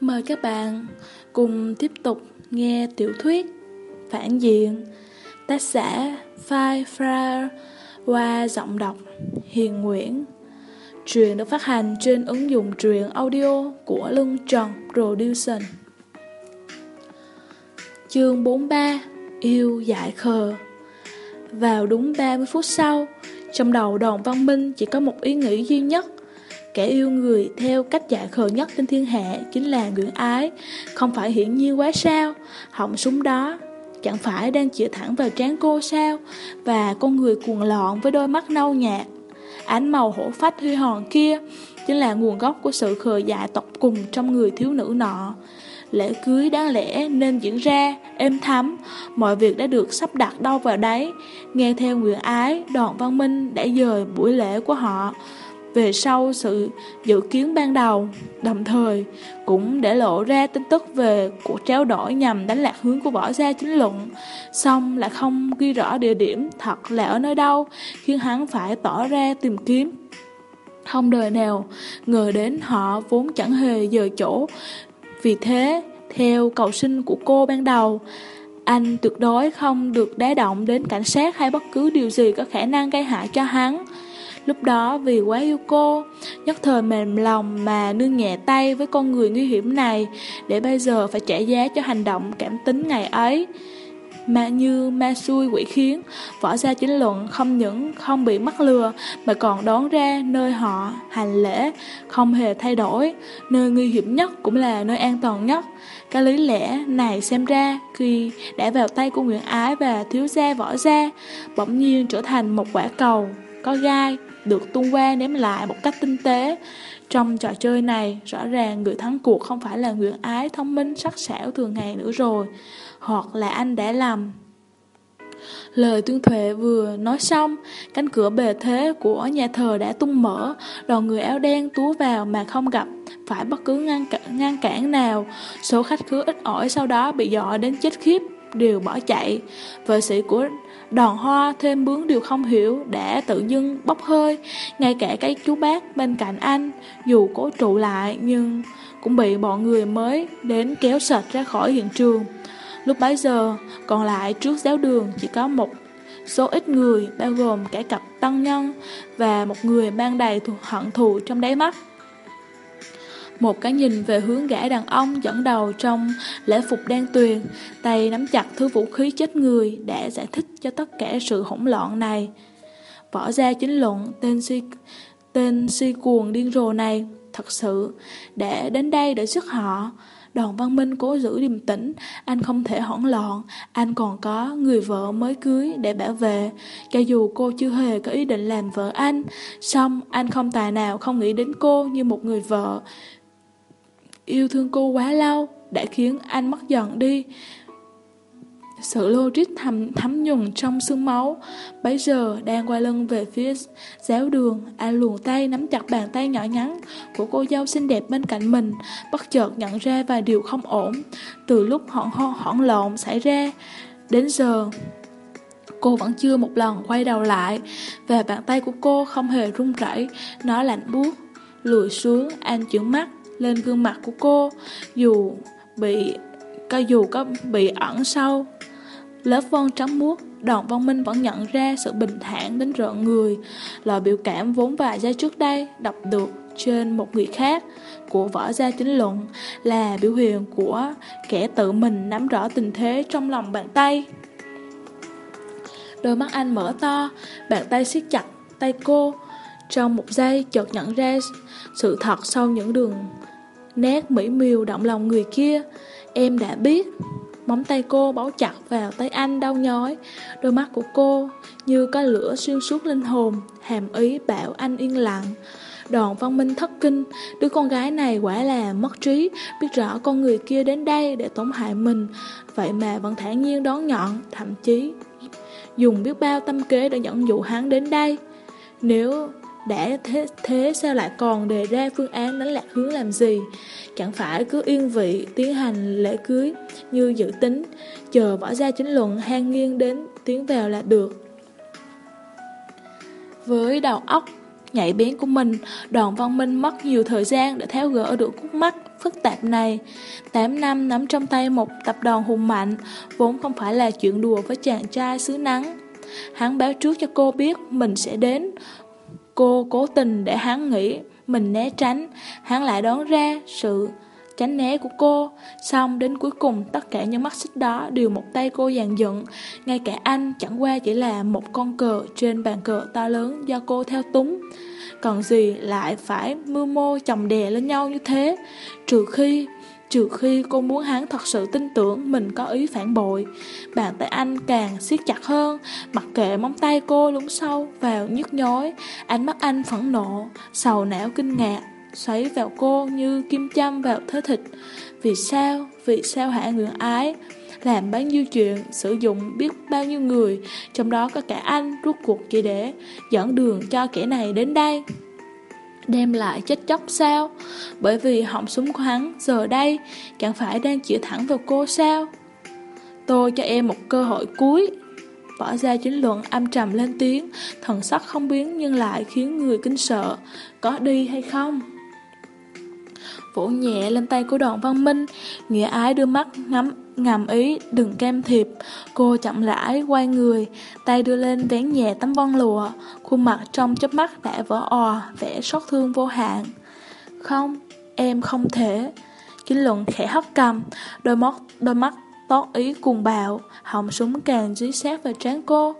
Mời các bạn cùng tiếp tục nghe tiểu thuyết Phản diện tác giả Phai Fra qua giọng đọc Hiền Nguyễn. Truyện được phát hành trên ứng dụng truyện audio của Lưng Trần Production. Chương 43 Yêu dại khờ Vào đúng 30 phút sau, trong đầu đòn văn minh chỉ có một ý nghĩ duy nhất Kẻ yêu người theo cách dạ khờ nhất trên thiên hạ chính là ngưỡng Ái, không phải hiển nhiên quá sao, họng súng đó chẳng phải đang chĩa thẳng vào trán cô sao, và con người cuồng loạn với đôi mắt nâu nhạt. Ánh màu hổ phách huy hòn kia chính là nguồn gốc của sự khờ dại tộc cùng trong người thiếu nữ nọ. Lễ cưới đáng lẽ nên diễn ra, êm thắm, mọi việc đã được sắp đặt đâu vào đấy. Nghe theo nguyện ái, đoàn văn minh đã dời buổi lễ của họ, về sau sự dự kiến ban đầu, đồng thời cũng để lộ ra tin tức về cuộc trao đổi nhằm đánh lạc hướng của võ gia chính luận, xong lại không ghi rõ địa điểm thật là ở nơi đâu, khiến hắn phải tỏ ra tìm kiếm. Không đời nào ngờ đến họ vốn chẳng hề dời chỗ, vì thế, theo cầu sinh của cô ban đầu, anh tuyệt đối không được đá động đến cảnh sát hay bất cứ điều gì có khả năng gây hại cho hắn. Lúc đó vì quá yêu cô, nhất thời mềm lòng mà nương nhẹ tay với con người nguy hiểm này, để bây giờ phải trả giá cho hành động cảm tính ngày ấy. Mà như ma xui quỷ khiến, võ gia chính luận không những không bị mắc lừa mà còn đón ra nơi họ hành lễ, không hề thay đổi, nơi nguy hiểm nhất cũng là nơi an toàn nhất. Cái lý lẽ này xem ra khi đã vào tay của Nguyễn Ái và thiếu gia võ gia, bỗng nhiên trở thành một quả cầu có gai được tung qua ném lại một cách tinh tế. Trong trò chơi này, rõ ràng người thắng cuộc không phải là Nguyễn Ái thông minh sắc sảo thường ngày nữa rồi, hoặc là anh đã lầm. Lời tuyên thệ vừa nói xong, cánh cửa bề thế của nhà thờ đã tung mở, đoàn người áo đen túa vào mà không gặp phải bất cứ ngăn, cản, ngăn cản nào. Số khách khứa ít ỏi sau đó bị dọa đến chết khiếp, đều bỏ chạy. Vợ sĩ của Đòn hoa thêm bướng đều không hiểu đã tự dưng bốc hơi. Ngay cả cái chú bác bên cạnh anh, Dù cố trụ lại nhưng cũng bị bọn người mới đến kéo sạch ra khỏi hiện trường. Lúc bấy giờ, còn lại trước giáo đường chỉ có một số ít người, bao gồm cả cặp tăng nhân Và một người mang đầy hận thù trong đáy mắt một cái nhìn về hướng gã đàn ông dẫn đầu trong lễ phục đen tuyền, tay nắm chặt thứ vũ khí chết người đã giải thích cho tất cả sự hỗn loạn này. Võ gia chính luận tên si, tên si cuồng điên rồ này thật sự để đến đây để giúp họ. Đoàn văn minh cố giữ điềm tĩnh, anh không thể hỗn loạn, anh còn có người vợ mới cưới để bảo vệ. Cho dù cô chưa hề có ý định làm vợ anh, song anh không tài nào không nghĩ đến cô như một người vợ. Yêu thương cô quá lâu Đã khiến anh mất dần đi. Sự logic thầm, thấm nhuần trong xương máu. Bấy giờ đang quay lưng về phía giáo đường, Anh luồn tay nắm chặt bàn tay nhỏ nhắn Của cô dâu xinh đẹp bên cạnh mình, Bất chợt nhận ra vài điều không ổn. Từ lúc hỏng hỏng lộn xảy ra, Đến giờ, Cô vẫn chưa một lần quay đầu lại Và bàn tay của cô không hề run rẩy, Nó lạnh buốt, Lùi xuống, anh chuyển mắt lên gương mặt của cô, dù bị có dù có bị ẩn sâu lớp vân trắng muốt, đoàn văn minh vẫn nhận ra sự bình thản đến rợn người là biểu cảm vốn vài giây trước đây đọc được trên một người khác của võ gia chính luận là biểu hiện của kẻ tự mình nắm rõ tình thế trong lòng bàn tay. Đôi mắt anh mở to, bàn tay siết chặt tay cô. Trong một giây, chợt nhận ra sự thật sau những đường nét mỹ miều động lòng người kia. Em đã biết. Móng tay cô bấu chặt vào tay anh đau nhói. Đôi mắt của cô như có lửa xuyên suốt linh hồn, hàm ý bảo anh yên lặng. Đoàn văn minh thất kinh, đứa con gái này quả là mất trí, biết rõ con người kia đến đây để tổn hại mình, vậy mà vẫn thản nhiên đón nhận, thậm chí dùng biết bao tâm kế để dẫn dụ hắn đến đây. Nếu đã thế, thế sao lại còn đề ra phương án đánh lạc hướng làm gì? Chẳng phải cứ yên vị tiến hành lễ cưới như dự tính, chờ bỏ ra chính luận hang nghiêng đến tiến vào là được. Với đầu óc nhạy bén của mình, đoàn văn minh mất nhiều thời gian để tháo gỡ được khúc mắc phức tạp này. 8 năm nắm trong tay một tập đoàn hùng mạnh, vốn không phải là chuyện đùa với chàng trai xứ nắng. Hắn báo trước cho cô biết mình sẽ đến. Cô cố tình để hắn nghĩ mình né tránh, hắn lại đoán ra sự tránh né của cô. Xong đến cuối cùng tất cả những mắt xích đó đều một tay cô dàn dựng. Ngay cả anh chẳng qua chỉ là một con cờ trên bàn cờ to lớn do cô theo túng. Còn gì lại phải mưu mô chồng đè lên nhau như thế Trừ khi Trừ khi cô muốn hắn thật sự tin tưởng mình có ý phản bội, Bàn tay anh càng siết chặt hơn, Mặc kệ móng tay cô lún sâu vào nhức nhói Ánh mắt anh phẫn nộ, Sầu não kinh ngạc, Xoáy vào cô như kim châm vào thế thịt Vì sao? Vì sao hạ nguyện ái? Làm bao nhiêu chuyện Sử dụng biết bao nhiêu người Trong đó có cả anh rút cuộc chỉ để, Dẫn đường cho kẻ này đến đây đem lại chết chóc sao? Bởi vì họng súng của hắn giờ đây chẳng phải đang chĩa thẳng vào cô sao? Tôi cho em một cơ hội cuối. Bỏ ra chính luận âm trầm lên tiếng, thần sắc không biến nhưng lại khiến người kinh sợ. Có đi hay không? Vỗ nhẹ lên tay của đoàn văn minh, nghĩa ái đưa mắt ngắm ngầm ý đừng cam thiệp. Cô chậm rãi quay người, tay đưa lên vén nhẹ tấm vân lụa, khuôn mặt trong chớp mắt đã vỡ ò, vẻ xót thương vô hạn. Không, em không thể. Chính luận khẽ hất cầm, đôi mắt, đôi mắt tót ý cuồng bạo, họng súng càng dí sát vào trán cô.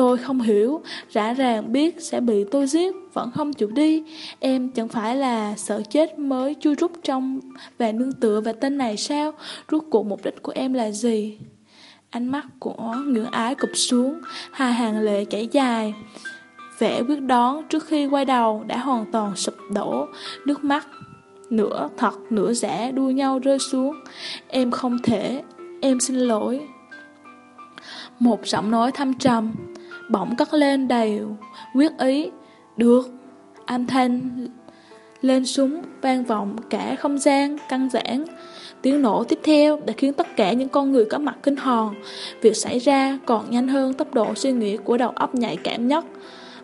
Tôi không hiểu, rõ ràng biết sẽ bị tôi giết, vẫn không chịu đi. Em chẳng phải là sợ chết mới chui rút trong và nương tựa và tên này sao? Rút cuộc mục đích của em là gì? Ánh mắt của ngưỡng ái cụp xuống, hai hàng lệ chảy dài. Vẻ quyết đoán trước khi quay đầu đã hoàn toàn sụp đổ, nước mắt nửa thật nửa giả đua nhau rơi xuống. Em không thể, em xin lỗi. Một giọng nói thâm trầm, bỗng cất lên đầy quyết ý. Được, âm thanh lên súng vang vọng cả không gian căng giãn. Tiếng nổ tiếp theo đã khiến tất cả những con người có mặt kinh hồn. Việc xảy ra còn nhanh hơn tốc độ suy nghĩ của đầu óc nhạy cảm nhất.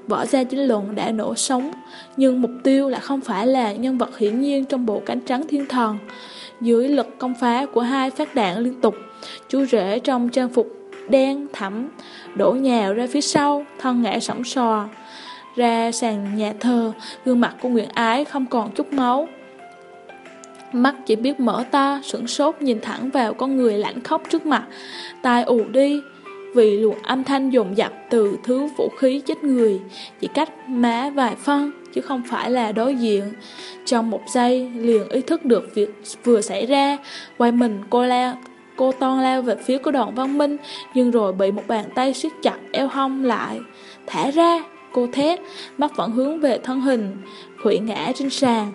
Võ gia chính luận đã nổ sống, nhưng mục tiêu lại không phải là nhân vật hiển nhiên trong bộ cánh trắng thiên thần. Dưới lực công phá của hai phát đạn liên tục, chú rể trong trang phục đen thẳm, đổ nhào ra phía sau, thân ngã sóng sò. Ra sàn nhà thờ, gương mặt của Nguyễn Ái không còn chút máu. Mắt chỉ biết mở to, sửng sốt nhìn thẳng vào con người lạnh khóc trước mặt, tai ù đi, vì luồng âm thanh dồn dập từ thứ vũ khí chết người, chỉ cách má vài phân, chứ không phải là đối diện. Trong một giây, liền ý thức được việc vừa xảy ra, quay mình cô la Cô toan lao về phía của đoàn văn minh, Nhưng rồi bị một bàn tay siết chặt eo hông lại. Thả ra, Cô thét, Mắt vẫn hướng về thân hình, Khủy ngã trên sàn.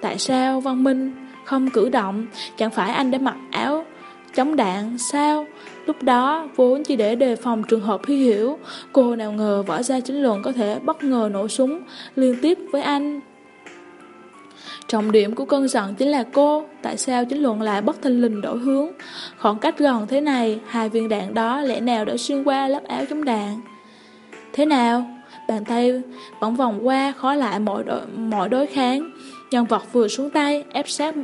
Tại sao văn minh không cử động? Chẳng phải anh đã mặc áo chống đạn sao? Lúc đó, vốn chỉ để đề phòng trường hợp hy hiểu Cô nào ngờ võ gia chính luận có thể bất ngờ nổ súng Liên tiếp với anh. Trọng điểm của cơn giận chính là cô, tại sao chính luận lại bất thình lình đổi hướng. Khoảng cách gần thế này, hai viên đạn đó lẽ nào đã xuyên qua lớp áo chống đạn. Thế nào? Bàn tay vẫn vòng qua khó lại mọi đối, mọi đối kháng. Nhân vật vừa xuống tay, ép sát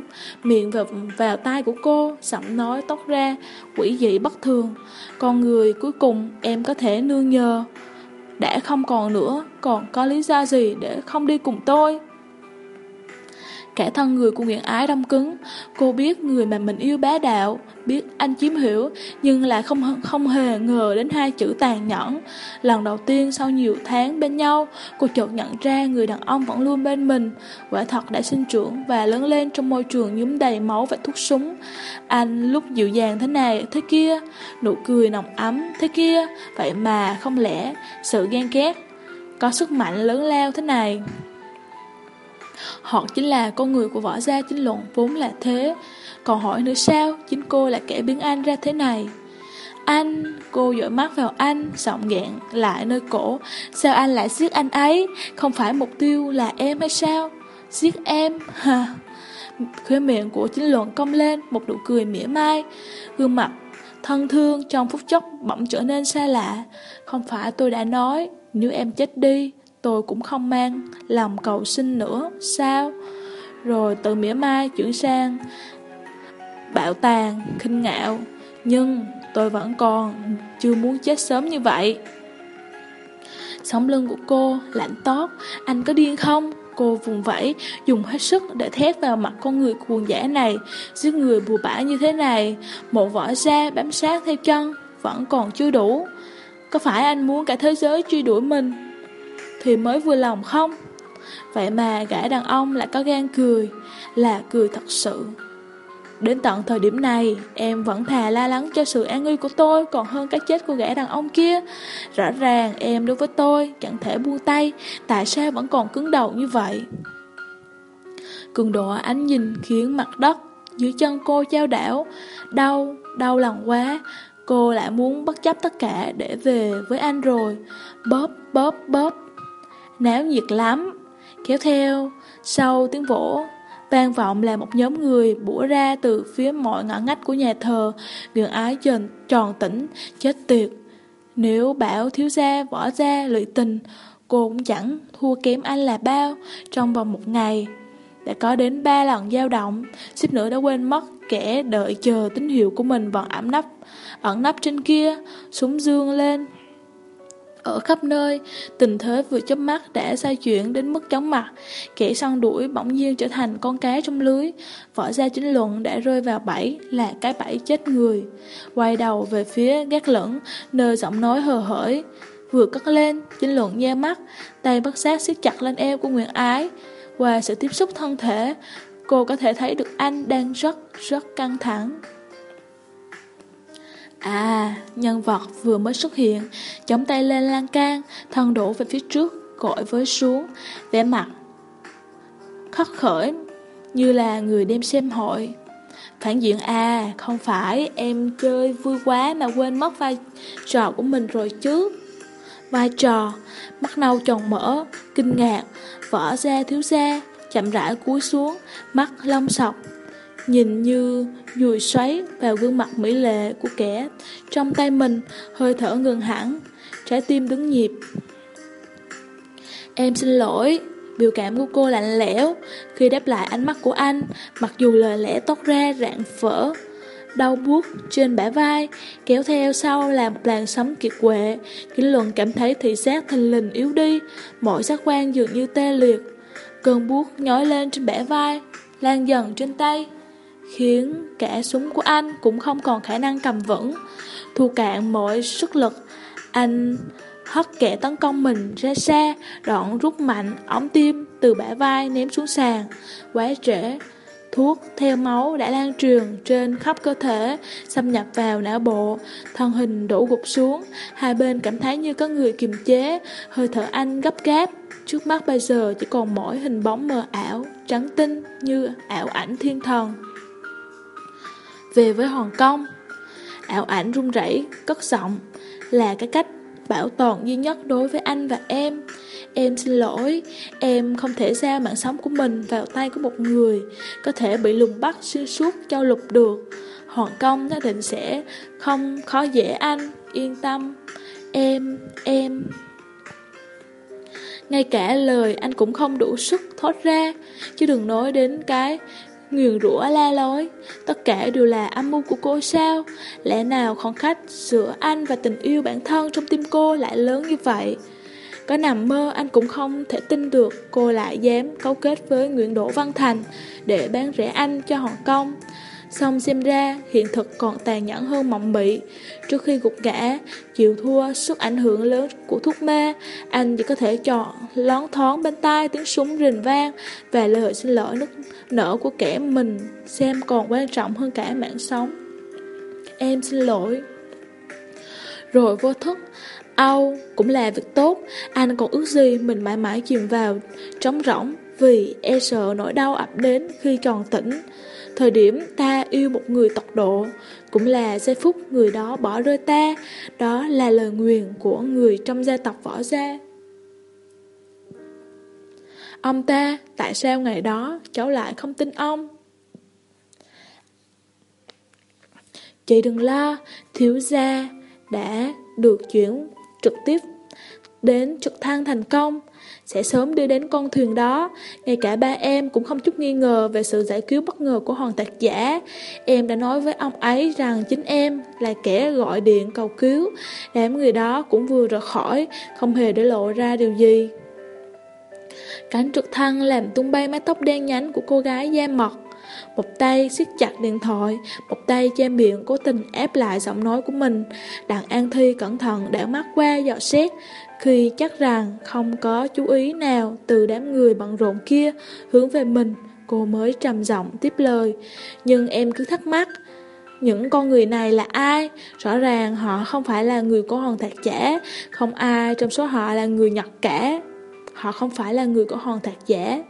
miệng vào, vào tay của cô, giọng nói tóc ra, quỷ dị bất thường. Con người cuối cùng em có thể nương nhờ. Đã không còn nữa, còn có lý do gì để không đi cùng tôi? Cả thân người của Nguyễn Ái đông cứng. Cô biết người mà mình yêu bá đạo, Biết anh chiếm hiểu Nhưng lại không không hề ngờ đến hai chữ tàn nhẫn. Lần đầu tiên sau nhiều tháng bên nhau, Cô chợt nhận ra người đàn ông vẫn luôn bên mình. Quả thật đã sinh trưởng Và lớn lên trong môi trường nhúm đầy máu và thuốc súng. Anh lúc dịu dàng thế này, thế kia, Nụ cười nồng ấm thế kia, Vậy mà không lẽ sự ghen ghét, Có sức mạnh lớn lao thế này? Họ chính là con người của võ gia chính luận vốn là thế. Còn hỏi nữa sao, Chính cô là kẻ biến anh ra thế này. Anh, Cô dội mắt vào anh, Giọng nghẹn lại nơi cổ. Sao anh lại giết anh ấy? Không phải mục tiêu là em hay sao? Giết em? Ha. Khóe miệng của chính luận cong lên Một nụ cười mỉa mai. Gương mặt thân thương trong phút chốc bỗng trở nên xa lạ. Không phải tôi đã nói, Nếu em chết đi tôi cũng không mang lòng cầu xin nữa, sao? Rồi từ mỉa mai chuyển sang bạo tàn, khinh ngạo. Nhưng tôi vẫn còn chưa muốn chết sớm như vậy. Sống lưng của cô lạnh toát, anh có điên không? Cô vùng vẫy, dùng hết sức để thét vào mặt con người cuồng dã này, giết người bùa bã như thế này, một vỏ da bám sát theo chân, vẫn còn chưa đủ. Có phải anh muốn cả thế giới truy đuổi mình thì mới vui lòng không? Vậy mà gã đàn ông lại có gan cười Là cười thật sự. Đến tận thời điểm này Em vẫn thà la lắng cho sự an nguy của tôi Còn hơn cái chết của gã đàn ông kia. Rõ ràng em đối với tôi Chẳng thể buông tay Tại sao vẫn còn cứng đầu như vậy? Cường độ ánh nhìn khiến mặt đất dưới chân cô trao đảo Đau, đau lòng quá. Cô lại muốn bất chấp tất cả để về với anh rồi. Bóp, bóp, bóp. Náo nhiệt lắm. Kéo theo, sau tiếng vỗ, vang vọng là một nhóm người bủa ra từ phía mọi ngõ ngách của nhà thờ. gần ái tròn, tròn tỉnh, chết tiệt. Nếu bảo thiếu gia, võ gia, lụy tình, cô cũng chẳng thua kém anh là bao trong vòng một ngày. Đã có đến ba lần dao động, xếp nữa đã quên mất kẻ đợi chờ tín hiệu của mình vẫn ẩm nấp ẩn nấp trên kia, súng dương lên. Ở khắp nơi, tình thế vừa chớp mắt đã xoay chuyển đến mức chóng mặt, kẻ săn đuổi bỗng nhiên trở thành con cá trong lưới, võ gia chính luận đã rơi vào bẫy là cái bẫy chết người. Quay đầu về phía gác lửng, nơi giọng nói hờ hởi, vừa cất lên, chính luận nhe mắt, tay bắt sát siết chặt lên eo của Nguyễn Ái. Qua sự tiếp xúc thân thể, cô có thể thấy được anh đang rất, rất căng thẳng. À, nhân vật vừa mới xuất hiện, chống tay lên lan can, thân đổ về phía trước, gọi với xuống, vẻ mặt khắc khởi, như là người đem xem hội. Phản diện à, không phải em chơi vui quá mà quên mất vai trò của mình rồi chứ. Vai trò, mắt nâu tròn mở, kinh ngạc, vỡ ra thiếu ra, chậm rãi cúi xuống, mắt lông sọc, nhìn như dùi xoáy vào gương mặt mỹ lệ của kẻ trong tay mình, hơi thở ngừng hẳn, trái tim đứng nhịp. Em xin lỗi, biểu cảm của cô lạnh lẽo khi đáp lại ánh mắt của anh, mặc dù lời lẽ tốt ra rạng phở. Đau buốt trên bả vai, kéo theo sau là một làn sóng kiệt quệ. Kính luận cảm thấy thị giác thình lình yếu đi, mọi giác quan dường như tê liệt. Cơn buốt nhói lên trên bả vai, lan dần trên tay khiến cả súng của anh cũng không còn khả năng cầm vững. Thu cạn mọi sức lực, anh hất kẻ tấn công mình ra xa, đoạn rút mạnh ống tim từ bả vai ném xuống sàn. Quá trễ, thuốc theo máu đã lan truyền trên khắp cơ thể, xâm nhập vào não bộ, thân hình đổ gục xuống, hai bên cảm thấy như có người kiềm chế, hơi thở anh gấp gáp. Trước mắt bây giờ chỉ còn mỗi hình bóng mờ ảo, trắng tinh như ảo ảnh thiên thần về với Hồng Kông. Ảo ảnh run rẩy, cất giọng, là cái cách bảo toàn duy nhất đối với anh và em. Em xin lỗi, em không thể giao mạng sống của mình vào tay của một người, có thể bị lùng bắt xuyên suốt châu lục được. Hoàng Công nhất định sẽ không khó dễ anh, yên tâm. Em, em... Ngay cả lời anh cũng không đủ sức thoát ra, chứ đừng nói đến cái nguyền rủa la lối. Tất cả đều là âm mưu của cô sao? Lẽ nào khoảng khách giữa anh và tình yêu bản thân trong tim cô lại lớn như vậy? Có nằm mơ, anh cũng không thể tin được cô lại dám cấu kết với Nguyễn Đỗ Văn Thành để bán rẻ anh cho Hồng Kông. Xong xem ra, hiện thực còn tàn nhẫn hơn mộng mị. Trước khi gục ngã, Chịu thua sức ảnh hưởng lớn của thuốc mê Anh chỉ có thể chọn lón thoáng bên tai tiếng súng rình vang Và lời xin lỗi nức nở của kẻ mình Xem còn quan trọng hơn cả mạng sống. Em xin lỗi. Rồi vô thức Âu cũng là việc tốt. Anh còn ước gì mình mãi mãi chìm vào Trống rỗng Vì e sợ nỗi đau ập đến khi tròn tỉnh. Thời điểm ta yêu một người tộc độ Cũng là giây phút người đó bỏ rơi ta Đó là lời nguyền của người trong gia tộc võ gia Ông ta, tại sao ngày đó cháu lại không tin ông? Chị đừng lo, thiếu gia đã được chuyển trực tiếp đến trực thăng thành công. sẽ sớm đưa đến con thuyền đó. Ngay cả ba em cũng không chút nghi ngờ về sự giải cứu bất ngờ của hoàng tạc giả. Em đã nói với ông ấy rằng chính em là kẻ gọi điện cầu cứu. Đám người đó cũng vừa rời khỏi, không hề để lộ ra điều gì. Cánh trực thăng làm tung bay mái tóc đen nhánh của cô gái da mật. Một tay siết chặt điện thoại, một tay che miệng cố tình ép lại giọng nói của mình. Đặng An Thi cẩn thận đảo mắt qua dò xét, khi chắc rằng không có chú ý nào từ đám người bận rộn kia hướng về mình, cô mới trầm giọng tiếp lời. Nhưng em cứ thắc mắc, những con người này là ai? Rõ ràng họ không phải là người của hòn thạc giả, không ai trong số họ là người Nhật cả. Họ không phải là người của hòn thạc giả.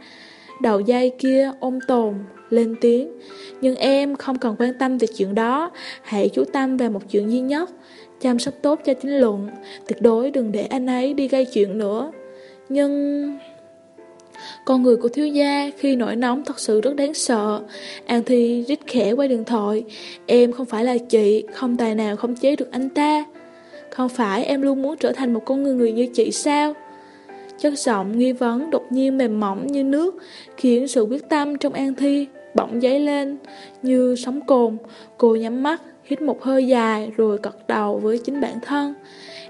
Đầu dây kia ôm tồn, lên tiếng. Nhưng em không cần quan tâm về chuyện đó, hãy chú tâm về một chuyện duy nhất. Chăm sóc tốt cho chính luận, tuyệt đối đừng để anh ấy đi gây chuyện nữa. Nhưng... Con người của thiếu gia khi nổi nóng thật sự rất đáng sợ. An Thi rít khẽ qua điện thoại. Em không phải là chị, không tài nào không chế được anh ta. Không phải em luôn muốn trở thành một con người người như chị sao? Chất giọng nghi vấn đột nhiên mềm mỏng như nước, khiến sự quyết tâm trong An Thi bỗng dấy lên như sóng cồn. Cô nhắm mắt, hít một hơi dài rồi gật đầu với chính bản thân.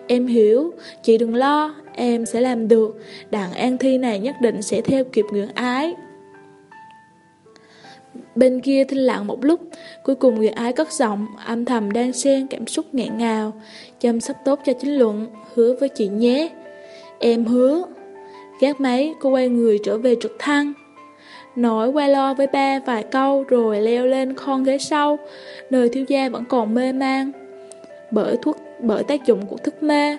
Em hiểu, chị đừng lo, em sẽ làm được, đàn An Thi này nhất định sẽ theo kịp ngưỡng Ái. Bên kia thinh lặng một lúc, cuối cùng Nguyệt Ái cất giọng, âm thầm đang xen cảm xúc nghẹn ngào, chăm sóc tốt cho chính luận, hứa với chị nhé. Em hứa. Gác máy, cô quay người trở về trực thăng. Nói qua lo với ba vài câu rồi leo lên con ghế sau, nơi thiếu gia vẫn còn mê man. Bởi thuốc, bởi tác dụng của thức mê,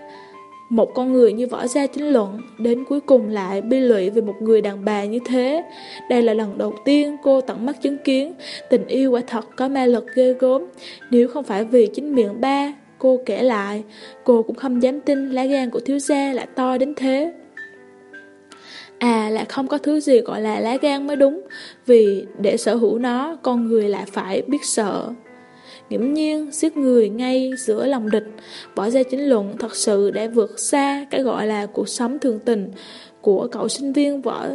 một con người như võ gia chính luận đến cuối cùng lại bi lụy về một người đàn bà như thế. Đây là lần đầu tiên cô tận mắt chứng kiến tình yêu quả thật có ma lực ghê gớm. Nếu không phải vì chính miệng ba, cô kể lại, cô cũng không dám tin lá gan của thiếu gia lại to đến thế. À là không có thứ gì gọi là lá gan mới đúng. Vì để sở hữu nó, Con người lại phải biết sợ. Nghiễm nhiên, giết người ngay giữa lòng địch, Bỏ ra chính luận thật sự đã vượt xa Cái gọi là cuộc sống thường tình Của cậu sinh viên võ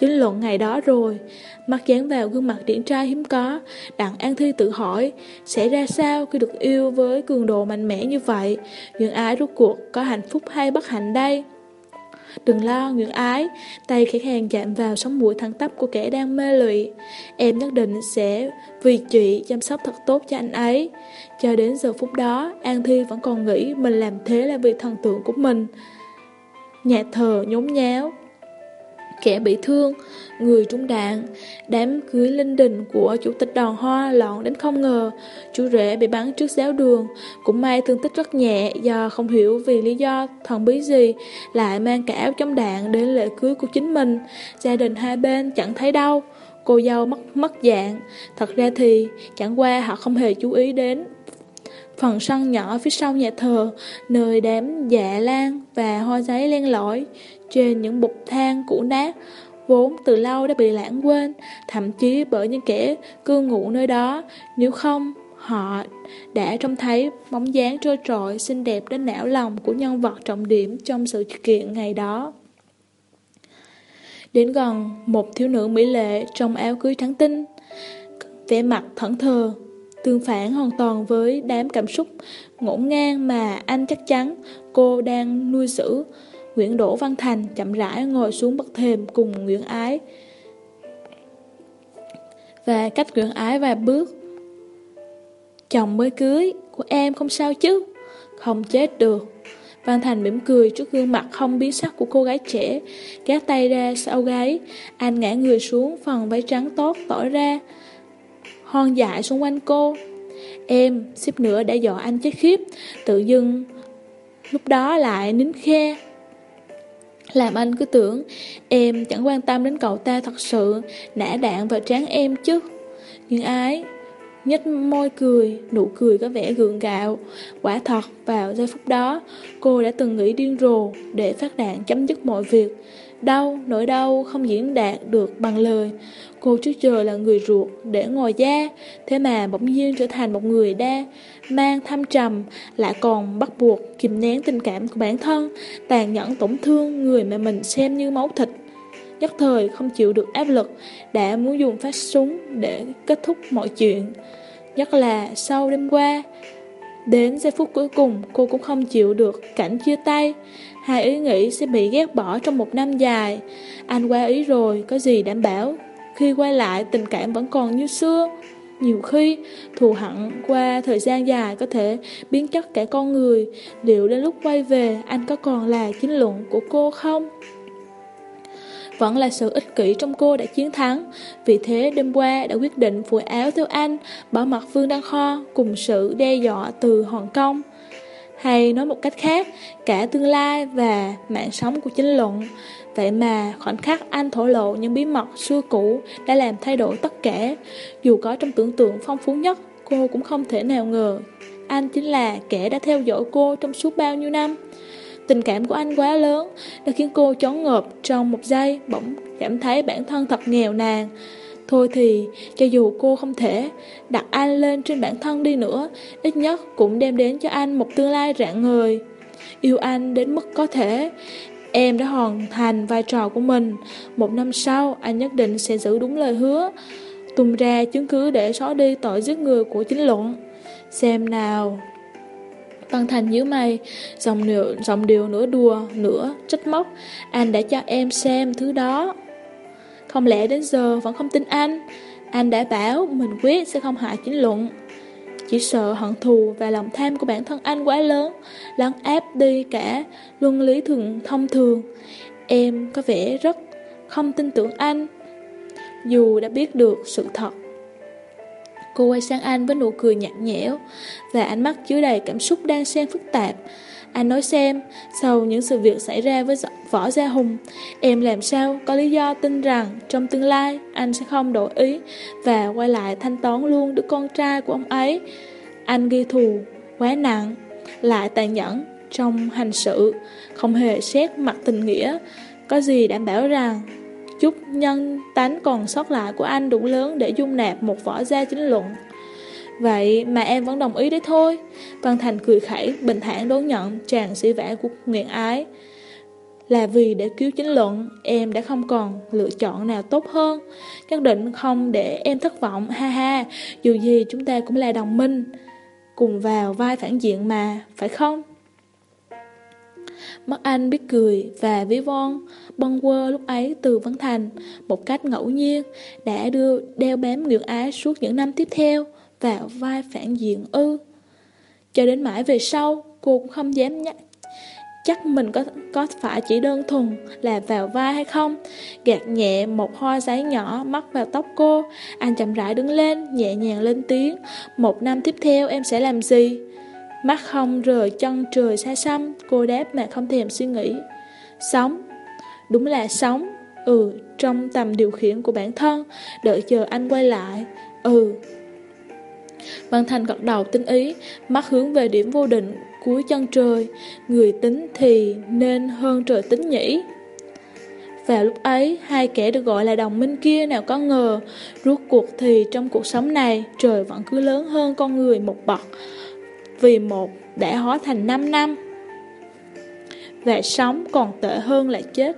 chính luận ngày đó rồi. Mắt dán vào gương mặt điển trai hiếm có, Đặng An Thi tự hỏi, Sẽ ra sao khi được yêu với cường độ mạnh mẽ như vậy? Nhưng ai rốt cuộc có hạnh phúc hay bất hạnh đây? Đừng lo, Nguyễn Ái, tay khẽ hàng chạm vào sống mũi thẳng tắp của kẻ đang mê lụy. Em nhất định sẽ vì chị chăm sóc thật tốt cho anh ấy. Cho đến giờ phút đó, An Thi vẫn còn nghĩ mình làm thế là vì thần tượng của mình. Nhà thờ nhốn nháo, kẻ bị thương, người trúng đạn, đám cưới linh đình của chủ tịch đòn hoa lọn đến không ngờ, chú rể bị bắn trước giáo đường, cũng may thương tích rất nhẹ do không hiểu vì lý do thần bí gì, lại mang cả áo chống đạn đến lễ cưới của chính mình, gia đình hai bên chẳng thấy đâu. Cô dâu mất mất dạng, thật ra thì chẳng qua họ không hề chú ý đến phần sân nhỏ phía sau nhà thờ, nơi đám dạ lan và hoa giấy len lỏi trên những bục thang cũ nát, vốn từ lâu đã bị lãng quên, thậm chí bởi những kẻ cư ngụ nơi đó, nếu không họ đã trông thấy bóng dáng trôi trội xinh đẹp đến não lòng của nhân vật trọng điểm trong sự kiện ngày đó. Đến gần, một thiếu nữ mỹ lệ trong áo cưới trắng tinh, vẻ mặt thẫn thờ, tương phản hoàn toàn với đám cảm xúc ngổn ngang mà anh chắc chắn cô đang nuôi dưỡng Nguyễn Đỗ Văn Thành chậm rãi ngồi xuống bậc thềm cùng Nguyễn Ái và cách Nguyễn Ái vài bước. Chồng mới cưới của em không sao chứ? Không chết được. Văn Thành mỉm cười trước gương mặt không biến sắc của cô gái trẻ, gác tay ra sau gáy, anh ngã người xuống phần váy trắng tốt tỏ ra, hon dại xung quanh cô. Em, xếp nữa đã dọa anh chết khiếp, tự dưng lúc đó lại nín khe. Làm anh cứ tưởng em chẳng quan tâm đến cậu ta thật sự nã đạn vào trán em chứ. Nhưng ái, nhếch môi cười, nụ cười có vẻ gượng gạo. Quả thật, vào giây phút đó, cô đã từng nghĩ điên rồ để phát đạn chấm dứt mọi việc. Đau, nỗi đau không diễn đạt được bằng lời. Cô trước giờ là người ruột để ngồi da, thế mà bỗng nhiên trở thành một người đa, mang thâm trầm, lại còn bắt buộc kìm nén tình cảm của bản thân, tàn nhẫn tổn thương người mà mình xem như máu thịt. Nhất thời không chịu được áp lực, đã muốn dùng phát súng để kết thúc mọi chuyện. Nhất là sau đêm qua, đến giây phút cuối cùng cô cũng không chịu được cảnh chia tay. Hai ý nghĩ sẽ bị ghét bỏ trong một năm dài. Anh qua ý rồi, có gì đảm bảo khi quay lại tình cảm vẫn còn như xưa Nhiều khi thù hận qua thời gian dài có thể biến chất cả con người Liệu đến lúc quay về anh có còn là chính luận của cô không? Vẫn là sự ích kỷ trong cô đã chiến thắng Vì thế đêm qua đã quyết định phủi áo theo anh Bảo mặt Vương Đăng Kho cùng sự đe dọa từ Hồng Kông Hay nói một cách khác Cả tương lai và mạng sống của chính luận Vậy mà khoảnh khắc anh thổ lộ những bí mật xưa cũ đã làm thay đổi tất cả. Dù có trong tưởng tượng phong phú nhất, cô cũng không thể nào ngờ. Anh chính là kẻ đã theo dõi cô trong suốt bao nhiêu năm. Tình cảm của anh quá lớn đã khiến cô chóng ngợp trong một giây bỗng cảm thấy bản thân thật nghèo nàn. Thôi thì, cho dù cô không thể đặt anh lên trên bản thân đi nữa, ít nhất cũng đem đến cho anh một tương lai rạng ngời. Yêu anh đến mức có thể, Em đã hoàn thành vai trò của mình. Một năm sau, anh nhất định sẽ giữ đúng lời hứa. Tung ra chứng cứ để xóa đi tội giết người của chính luận. Xem nào. Văn Thành nhíu mày, dòng điệu, dòng điều nửa đùa, nửa trách móc. Anh đã cho em xem thứ đó. Không lẽ đến giờ vẫn không tin anh? Anh đã bảo mình quyết sẽ không hại chính luận. Chỉ sợ hận thù và lòng tham của bản thân anh quá lớn, lắng áp đi cả luân lý thường thông thường. Em có vẻ rất không tin tưởng anh, dù đã biết được sự thật. Cô quay sang anh với nụ cười nhạt nhẽo và ánh mắt chứa đầy cảm xúc đang xen phức tạp. Anh nói xem, sau những sự việc xảy ra với Võ Gia Hùng, em làm sao có lý do tin rằng trong tương lai anh sẽ không đổi ý và quay lại thanh toán luôn đứa con trai của ông ấy. Anh ghi thù quá nặng, lại tàn nhẫn trong hành sự, không hề xét mặt tình nghĩa. Có gì đảm bảo rằng chút nhân tánh còn sót lại của anh đủ lớn để dung nạp một võ gia chính luận. Vậy mà em vẫn đồng ý đấy thôi. Văn Thành cười khẩy, Bình thản đón nhận tràn sĩ vẽ của nguyện ái. Là vì để cứu chính luận, Em đã không còn lựa chọn nào tốt hơn. Nhất định không để em thất vọng, Ha ha. Dù gì chúng ta cũng là đồng minh, Cùng vào vai phản diện mà, Phải không? Mắt anh biết cười và ví von Bâng quơ lúc ấy từ Văn Thành Một cách ngẫu nhiên Đã đưa đeo bám nguyện ái suốt những năm tiếp theo vào vai phản diện ư. Cho đến mãi về sau, cô cũng không dám nhắc chắc mình có có phải chỉ đơn thuần là vào vai hay không. Gạt nhẹ một hoa giấy nhỏ mắc vào tóc cô, anh chậm rãi đứng lên, nhẹ nhàng lên tiếng. Một năm tiếp theo em sẽ làm gì? Mắt không rời chân trời xa xăm, cô đáp mà không thèm suy nghĩ. Sống. Đúng là sống. Ừ, trong tầm điều khiển của bản thân, đợi chờ anh quay lại. Ừ, Văn Thành gật đầu tinh ý, mắt hướng về điểm vô định cuối chân trời, người tính thì nên hơn trời tính nhỉ. Vào lúc ấy, hai kẻ được gọi là đồng minh kia nào có ngờ, rốt cuộc thì trong cuộc sống này, trời vẫn cứ lớn hơn con người một bậc, vì một đã hóa thành 5 năm. Và sống còn tệ hơn là chết.